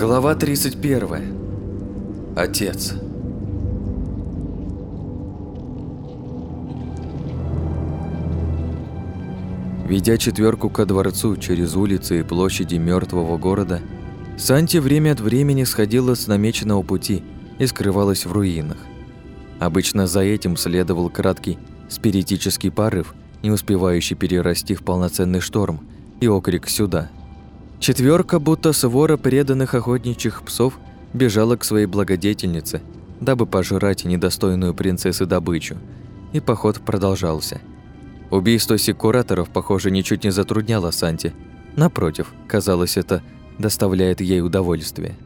Глава 31. Отец. Ведя четверку ко дворцу через улицы и площади мертвого города, Санти время от времени сходила с намеченного пути и скрывалась в руинах. Обычно за этим следовал краткий спиритический порыв, не успевающий перерасти в полноценный шторм, и окрик «сюда». Четверка, будто свора преданных охотничьих псов, бежала к своей благодетельнице, дабы пожрать недостойную принцессы добычу, и поход продолжался. Убийство секураторов, похоже, ничуть не затрудняло Санти. Напротив, казалось, это доставляет ей удовольствие.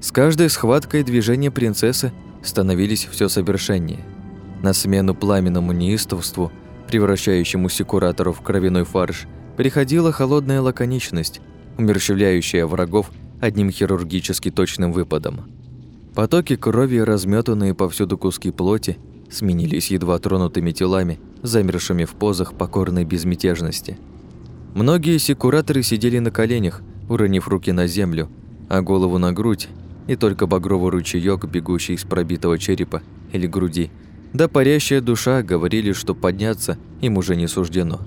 С каждой схваткой движения принцессы становились все совершеннее. На смену пламенному неистовству, превращающему секураторов в кровяной фарш, приходила холодная лаконичность, умерщвляющая врагов одним хирургически точным выпадом. Потоки крови, разметанные повсюду куски плоти, сменились едва тронутыми телами, замершими в позах покорной безмятежности. Многие секураторы сидели на коленях, уронив руки на землю, а голову на грудь, и только багровый ручеёк, бегущий из пробитого черепа или груди, да парящая душа говорили, что подняться им уже не суждено.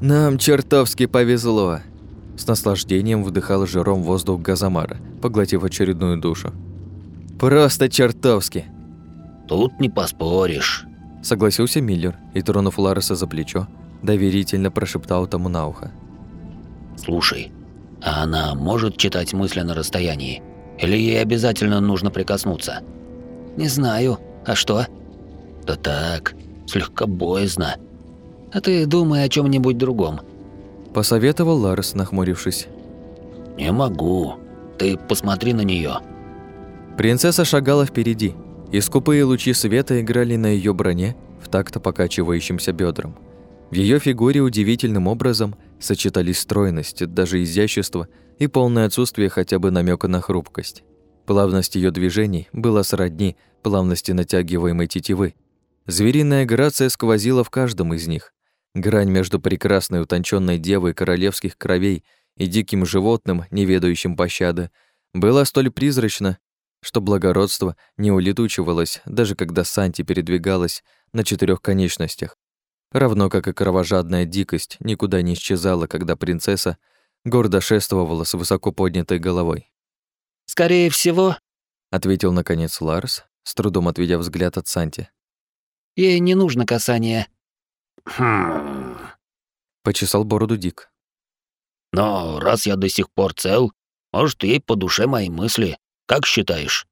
«Нам чертовски повезло!» С наслаждением вдыхал жиром воздух Газамара, поглотив очередную душу. «Просто чертовски!» «Тут не поспоришь», — согласился Миллер и, тронув Лареса за плечо, доверительно прошептал тому на ухо. «Слушай, а она может читать мысли на расстоянии? Или ей обязательно нужно прикоснуться?» «Не знаю. А что?» «Да так, слегка боязно». «А ты думай о чем нибудь другом. Посоветовал Ларес, нахмурившись. «Не могу. Ты посмотри на нее. Принцесса шагала впереди, и скупые лучи света играли на ее броне в такт покачивающимся бедрам. В ее фигуре удивительным образом сочетались стройность, даже изящество и полное отсутствие хотя бы намека на хрупкость. Плавность ее движений была сродни плавности натягиваемой тетивы. Звериная грация сквозила в каждом из них, Грань между прекрасной утонченной девой королевских кровей и диким животным, не ведающим пощады, была столь призрачна, что благородство не улетучивалось, даже когда Санти передвигалась на четырех конечностях. Равно как и кровожадная дикость никуда не исчезала, когда принцесса гордо шествовала с высоко поднятой головой. «Скорее всего», — ответил наконец Ларс, с трудом отведя взгляд от Санти. «Ей не нужно касание. Хм. Почесал бороду Дик. Но раз я до сих пор цел, может, ей по душе мои мысли. Как считаешь?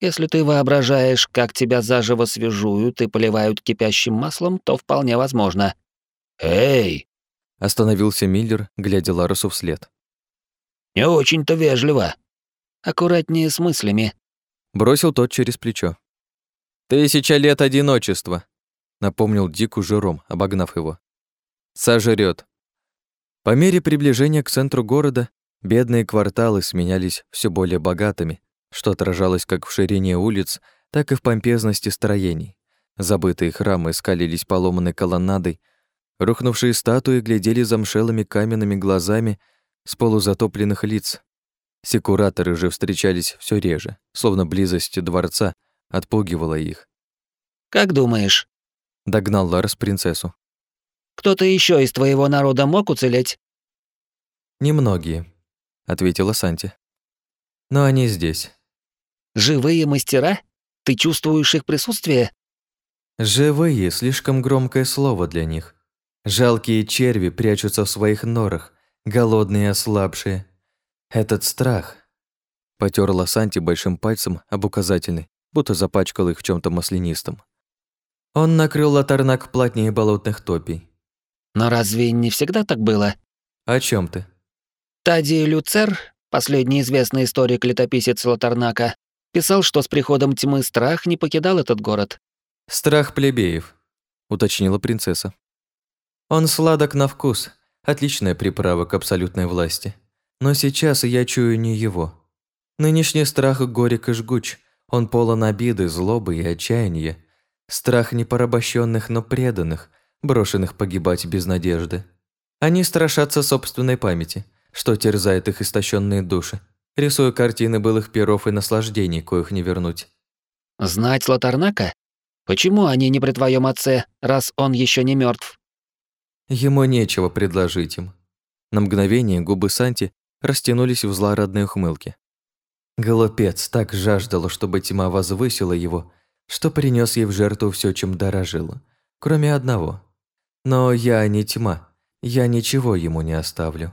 Если ты воображаешь, как тебя заживо свежуют и поливают кипящим маслом, то вполне возможно. Эй! Остановился Миллер, глядя Ларусу вслед. Не очень-то вежливо. Аккуратнее с мыслями. Бросил тот через плечо. Тысяча лет одиночества напомнил Дику жиром, обогнав его. Сожрет. По мере приближения к центру города бедные кварталы сменялись все более богатыми, что отражалось как в ширине улиц, так и в помпезности строений. Забытые храмы скалились поломанной колоннадой, рухнувшие статуи глядели замшелыми каменными глазами с полузатопленных лиц. Секураторы же встречались все реже, словно близость дворца отпугивала их. «Как думаешь, Догнал Ларс принцессу. «Кто-то еще из твоего народа мог уцелеть?» «Немногие», — ответила Санти. «Но они здесь». «Живые мастера? Ты чувствуешь их присутствие?» «Живые» — слишком громкое слово для них. Жалкие черви прячутся в своих норах, голодные и ослабшие. Этот страх... Потерла Санти большим пальцем об указательный, будто запачкал их в чем то маслянистом. Он накрыл латарнак плотнее болотных топий. Но разве не всегда так было? О чем ты? Тади Люцер, последний известный историк-летописец Латарнака, писал, что с приходом тьмы страх не покидал этот город. Страх плебеев, уточнила принцесса. Он сладок на вкус, отличная приправа к абсолютной власти. Но сейчас я чую не его. Нынешний страх горек и жгуч, он полон обиды, злобы и отчаяния, Страх не порабощенных, но преданных, брошенных погибать без надежды. Они страшатся собственной памяти, что терзает их истощенные души, рисуя картины былых перов и наслаждений, коих не вернуть. Знать Лотарнака? Почему они не при твоем отце, раз он еще не мертв? Ему нечего предложить им. На мгновение губы Санти растянулись в злорадной ухмылке. Голопец так жаждал, чтобы тьма возвысила его, что принес ей в жертву все, чем дорожил, кроме одного. Но я не тьма, я ничего ему не оставлю.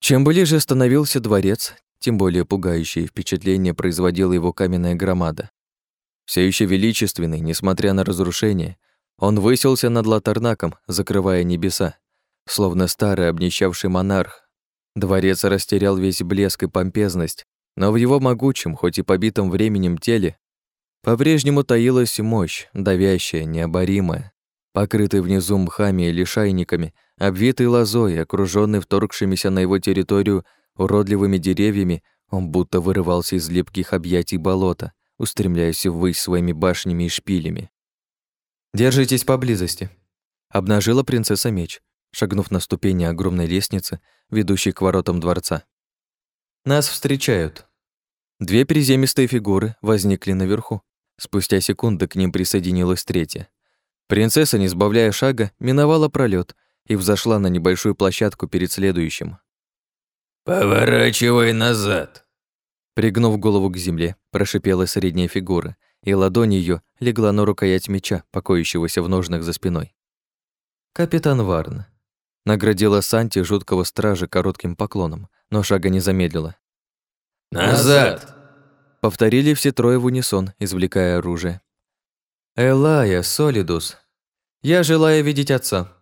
Чем ближе становился дворец, тем более пугающее впечатление производила его каменная громада. Все еще величественный, несмотря на разрушение, он высился над Латарнаком, закрывая небеса, словно старый обнищавший монарх. Дворец растерял весь блеск и помпезность, но в его могучем, хоть и побитом временем теле, по-прежнему таилась мощь, давящая, необоримая, покрытый внизу мхами и лишайниками, обвитый лозой, окружённый вторгшимися на его территорию уродливыми деревьями, он будто вырывался из липких объятий болота, устремляясь ввысь своими башнями и шпилями. «Держитесь поблизости», — обнажила принцесса меч, шагнув на ступени огромной лестницы, ведущей к воротам дворца. «Нас встречают». Две приземистые фигуры возникли наверху. Спустя секунды к ним присоединилась третья. Принцесса, не сбавляя шага, миновала пролет и взошла на небольшую площадку перед следующим. «Поворачивай назад!» Пригнув голову к земле, прошипела средняя фигура, и ладонь ее легла на рукоять меча, покоящегося в ножнах за спиной. «Капитан Варн», наградила Санти жуткого стража коротким поклоном, но шага не замедлила. «Назад!» Повторили все трое в унисон, извлекая оружие. «Элая, Солидус, я желаю видеть отца».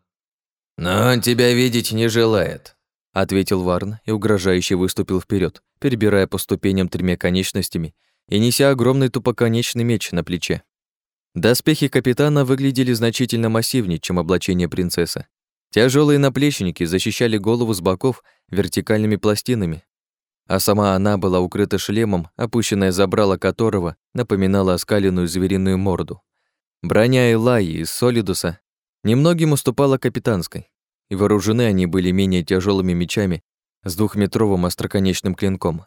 «Но он тебя видеть не желает», — ответил Варн и угрожающе выступил вперед, перебирая по ступеням тремя конечностями и неся огромный тупоконечный меч на плече. Доспехи капитана выглядели значительно массивнее, чем облачение принцессы. Тяжелые наплечники защищали голову с боков вертикальными пластинами, а сама она была укрыта шлемом, опущенное забрало которого напоминало оскаленную звериную морду. Броня Элайи из Солидуса немногим уступала капитанской, и вооружены они были менее тяжелыми мечами с двухметровым остроконечным клинком.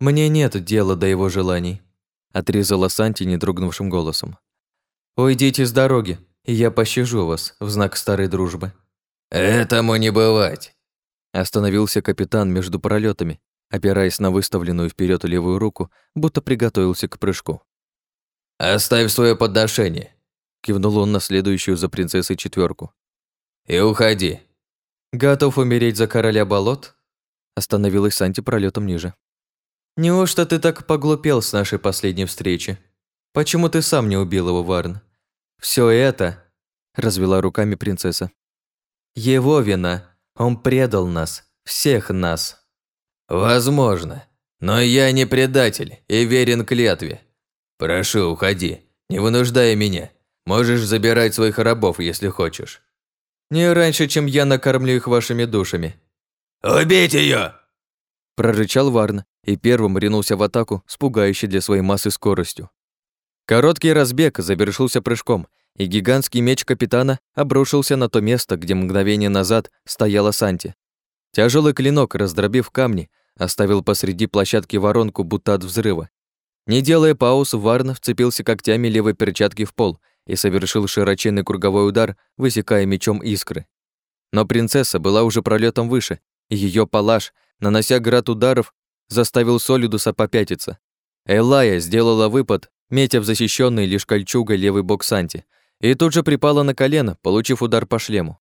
«Мне нет дела до его желаний», — отрезала Санти недрогнувшим голосом. «Уйдите с дороги, и я пощажу вас в знак старой дружбы». «Этому не бывать!» Остановился капитан между пролетами, опираясь на выставленную вперед левую руку, будто приготовился к прыжку. «Оставь свое подношение!» Кивнул он на следующую за принцессой четверку. «И уходи!» «Готов умереть за короля болот?» Остановилась Санти пролетом ниже. «Неужто ты так поглупел с нашей последней встречи? Почему ты сам не убил его, Варн? Все это...» Развела руками принцесса. Его вина. Он предал нас. Всех нас. Возможно. Но я не предатель и верен клятве. Прошу, уходи. Не вынуждай меня. Можешь забирать своих рабов, если хочешь. Не раньше, чем я накормлю их вашими душами. «Убить ее! Прорычал Варн и первым ринулся в атаку с пугающей для своей массы скоростью. Короткий разбег завершился прыжком, и гигантский меч капитана обрушился на то место, где мгновение назад стояла Санти. Тяжелый клинок, раздробив камни, оставил посреди площадки воронку, будто от взрыва. Не делая пауз, Варн вцепился когтями левой перчатки в пол и совершил широченный круговой удар, высекая мечом искры. Но принцесса была уже пролетом выше, и ее палаш, нанося град ударов, заставил Солидуса попятиться. Элая сделала выпад, метя в защищенный лишь кольчугой левый бок Санти, и тут же припала на колено, получив удар по шлему.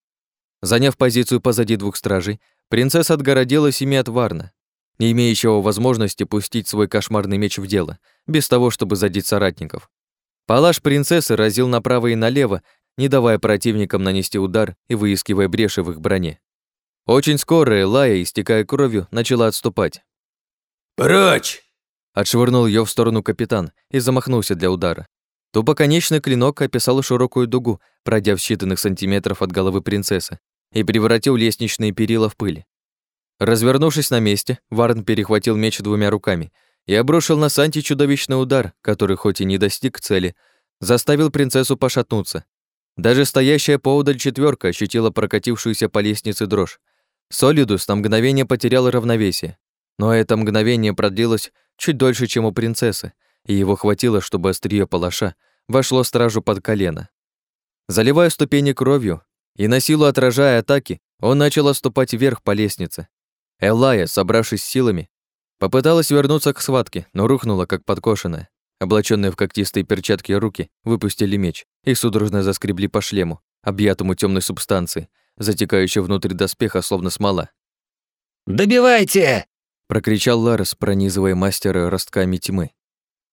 Заняв позицию позади двух стражей, принцесса отгородилась ими от Варна, не имеющего возможности пустить свой кошмарный меч в дело, без того, чтобы задеть соратников. Палаш принцессы разил направо и налево, не давая противникам нанести удар и выискивая бреши в их броне. Очень скоро Элая, истекая кровью, начала отступать. «Прочь!» Отшвырнул ее в сторону капитан и замахнулся для удара. Тупоконечный клинок описал широкую дугу, пройдя в считанных сантиметров от головы принцессы, и превратил лестничные перила в пыль. Развернувшись на месте, Варн перехватил меч двумя руками и обрушил на Санти чудовищный удар, который хоть и не достиг цели, заставил принцессу пошатнуться. Даже стоящая поодаль четверка ощутила прокатившуюся по лестнице дрожь. Солидус на мгновение потерял равновесие. Но это мгновение продлилось чуть дольше, чем у принцессы, и его хватило, чтобы острие палаша вошло стражу под колено. Заливая ступени кровью и на силу отражая атаки, он начал отступать вверх по лестнице. Элая, собравшись силами, попыталась вернуться к схватке, но рухнула, как подкошенная. Облаченные в когтистые перчатки руки выпустили меч и судорожно заскребли по шлему, объятому темной субстанцией, затекающей внутрь доспеха, словно смола. «Добивайте!» — прокричал Ларес, пронизывая мастера ростками тьмы.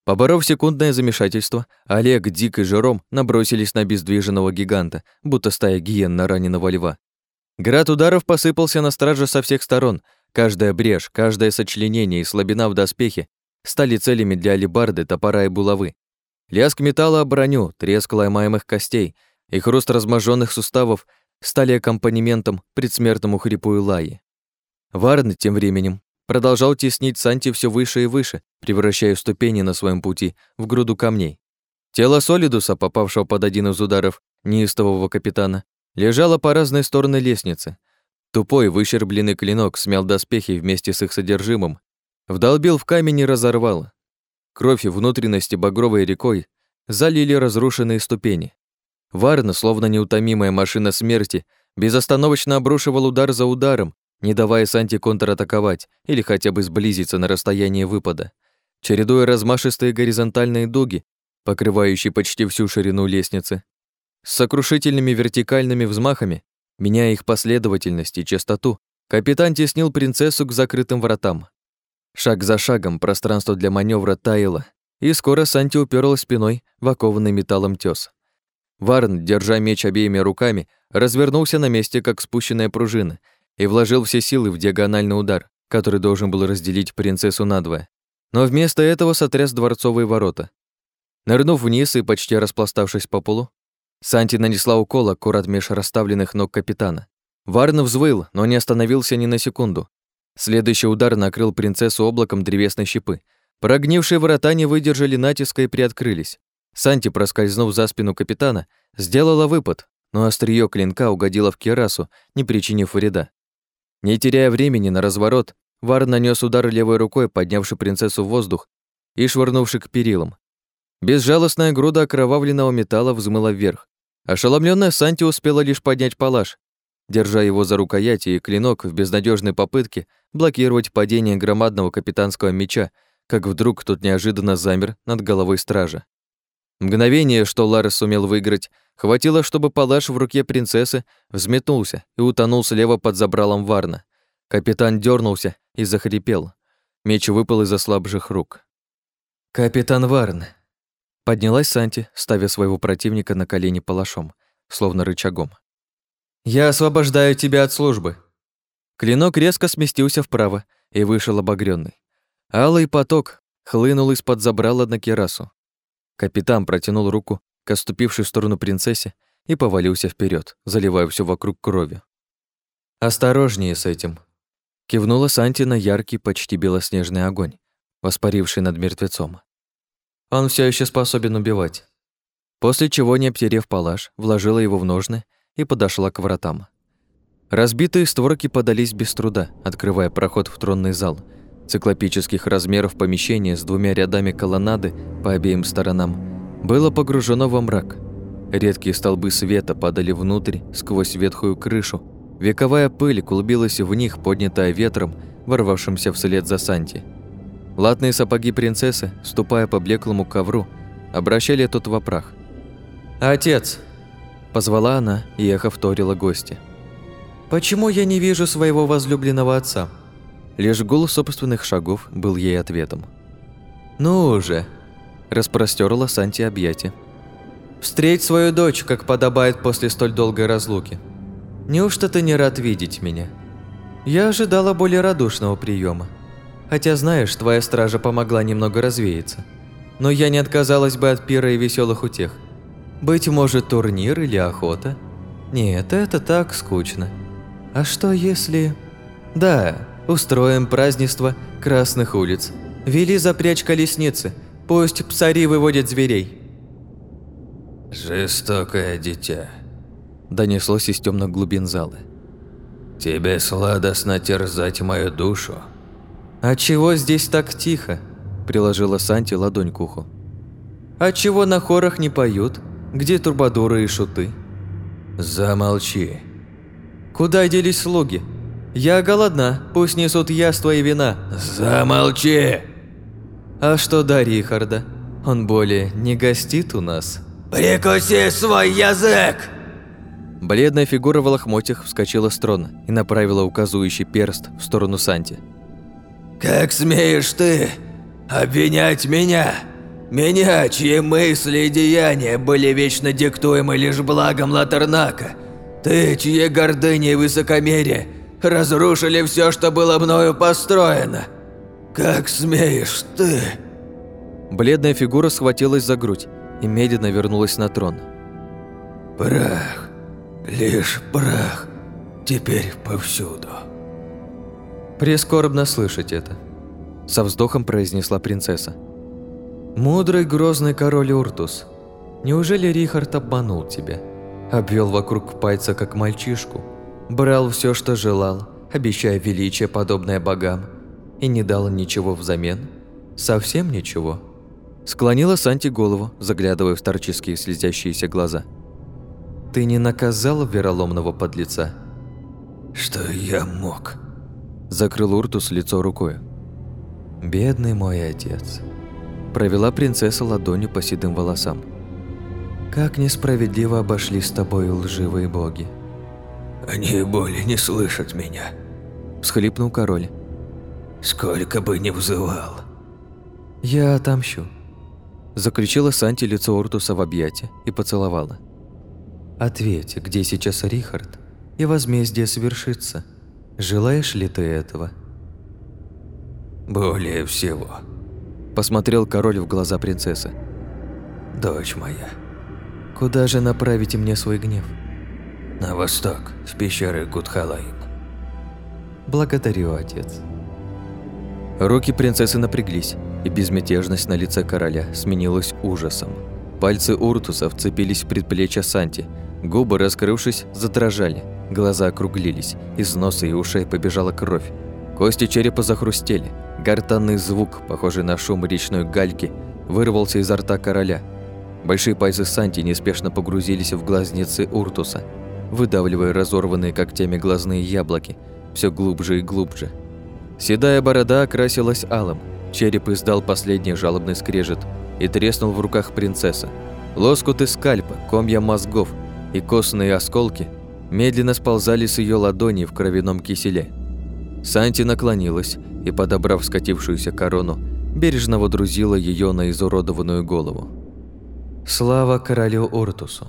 Поборов секундное замешательство, Олег, Дик и Жером набросились на обездвиженного гиганта, будто стая гиен на раненого льва. Град ударов посыпался на страже со всех сторон. Каждая брешь, каждое сочленение и слабина в доспехе стали целями для алебарды, топора и булавы. Лязг металла о броню, треск ломаемых костей и хруст разможженных суставов стали аккомпанементом предсмертному хрипу Илаи. Варн тем временем продолжал теснить Санти все выше и выше, превращая ступени на своем пути в груду камней. Тело Солидуса, попавшего под один из ударов неистового капитана, лежало по разные стороны лестницы. Тупой, выщербленный клинок смял доспехи вместе с их содержимым, вдолбил в камень и разорвал. Кровь и внутренности багровой рекой залили разрушенные ступени. Варна, словно неутомимая машина смерти, безостановочно обрушивал удар за ударом, не давая Санти контратаковать или хотя бы сблизиться на расстояние выпада. Чередуя размашистые горизонтальные дуги, покрывающие почти всю ширину лестницы, с сокрушительными вертикальными взмахами, меняя их последовательность и частоту, капитан теснил принцессу к закрытым вратам. Шаг за шагом пространство для маневра таяло, и скоро Санти уперлась спиной в окованный металлом тес. Варн, держа меч обеими руками, развернулся на месте, как спущенная пружина, и вложил все силы в диагональный удар, который должен был разделить принцессу надвое. Но вместо этого сотряс дворцовые ворота. Нырнув вниз и почти распластавшись по полу, Санти нанесла укол аккурат меж расставленных ног капитана. Варн взвыл, но не остановился ни на секунду. Следующий удар накрыл принцессу облаком древесной щепы. Прогнившие ворота не выдержали натиска и приоткрылись. Санти, проскользнув за спину капитана, сделала выпад, но острие клинка угодило в керасу, не причинив вреда. Не теряя времени на разворот, Вар нанес удар левой рукой, поднявший принцессу в воздух и швырнувший к перилам. Безжалостная груда окровавленного металла взмыла вверх. Ошеломленная Санти успела лишь поднять палаш, держа его за рукоять и клинок в безнадежной попытке блокировать падение громадного капитанского меча, как вдруг тот неожиданно замер над головой стража. Мгновение, что Ларес сумел выиграть, хватило, чтобы палаш в руке принцессы взметнулся и утонул слева под забралом Варна. Капитан дернулся и захрипел. Меч выпал из ослабших рук. «Капитан Варн!» Поднялась Санти, ставя своего противника на колени палашом, словно рычагом. «Я освобождаю тебя от службы!» Клинок резко сместился вправо и вышел обогрённый. Алый поток хлынул из-под забрала на керасу. Капитан протянул руку к оступившей в сторону принцессе и повалился вперед, заливая все вокруг крови. «Осторожнее с этим!» Кивнула Санти на яркий, почти белоснежный огонь, воспаривший над мертвецом. «Он все еще способен убивать». После чего, не обтерев палаш, вложила его в ножны и подошла к вратам. Разбитые створки подались без труда, открывая проход в тронный зал. Циклопических размеров помещение с двумя рядами колоннады по обеим сторонам было погружено во мрак. Редкие столбы света падали внутрь сквозь ветхую крышу. Вековая пыль клубилась в них, поднятая ветром, ворвавшимся вслед за Санти. Латные сапоги принцессы, ступая по блеклому ковру, обращали тот в прах. «Отец!» Позвала она, и эхо вторила гости. «Почему я не вижу своего возлюбленного отца?» Лишь гул собственных шагов был ей ответом. «Ну уже!» – распростерла Санти объятия. «Встреть свою дочь, как подобает после столь долгой разлуки. Неужто ты не рад видеть меня? Я ожидала более радушного приема. Хотя, знаешь, твоя стража помогла немного развеяться. Но я не отказалась бы от пира и веселых утех. Быть может, турнир или охота? Нет, это так скучно. А что если... Да, устроим празднество Красных улиц. Вели запрячь колесницы, пусть псари выводят зверей. «Жестокое дитя», – донеслось из темных глубин зала. «Тебе сладостно терзать мою душу. «А чего здесь так тихо?» – приложила Санти ладонь к уху. «А чего на хорах не поют? Где турбадуры и шуты?» «Замолчи!» «Куда делись слуги? Я голодна, пусть несут яства и вина». «Замолчи!» «А что до Рихарда? Он более не гостит у нас?» «Прикуси свой язык!» Бледная фигура в лохмотьях вскочила с трона и направила указывающий перст в сторону Санти. «Как смеешь ты обвинять меня? Меня, чьи мысли и деяния были вечно диктуемы лишь благом Латернака? Ты, чьи гордыни и высокомерие разрушили все, что было мною построено? Как смеешь ты?» Бледная фигура схватилась за грудь и медленно вернулась на трон. «Прах, лишь прах, теперь повсюду». «Прескорбно слышать это», – со вздохом произнесла принцесса. «Мудрый грозный король Уртус, неужели Рихард обманул тебя? Обвел вокруг пальца, как мальчишку, брал все, что желал, обещая величие, подобное богам, и не дал ничего взамен? Совсем ничего?» Склонила Санти голову, заглядывая в старческие слезящиеся глаза. «Ты не наказал вероломного подлеца?» «Что я мог?» Закрыл Уртус лицо рукой. «Бедный мой отец», – провела принцесса ладонью по седым волосам. «Как несправедливо обошли с тобой лживые боги». «Они более не слышат меня», – всхлипнул король. «Сколько бы ни взывал». «Я отомщу», – заключила Санти лицо Уртуса в объятия и поцеловала. «Ответь, где сейчас Рихард, и возмездие свершится». Желаешь ли ты этого? Более всего. Посмотрел король в глаза принцессы. Дочь моя. Куда же направите мне свой гнев? На восток, в пещеры Гудхалаин. Благодарю, отец. Руки принцессы напряглись, и безмятежность на лице короля сменилась ужасом. Пальцы Уртуса вцепились в предплечья Санти, губы, раскрывшись, задрожали. Глаза округлились, из носа и ушей побежала кровь. Кости черепа захрустели. Гортанный звук, похожий на шум речной гальки, вырвался изо рта короля. Большие пальцы Санти неспешно погрузились в глазницы Уртуса, выдавливая разорванные когтями глазные яблоки все глубже и глубже. Седая борода окрасилась алым, череп издал последний жалобный скрежет и треснул в руках принцессы. Лоскуты скальпа, комья мозгов и костные осколки – медленно сползали с ее ладони в кровяном киселе. Санти наклонилась и, подобрав скатившуюся корону, бережно водрузила ее на изуродованную голову. «Слава королю Ортусу!»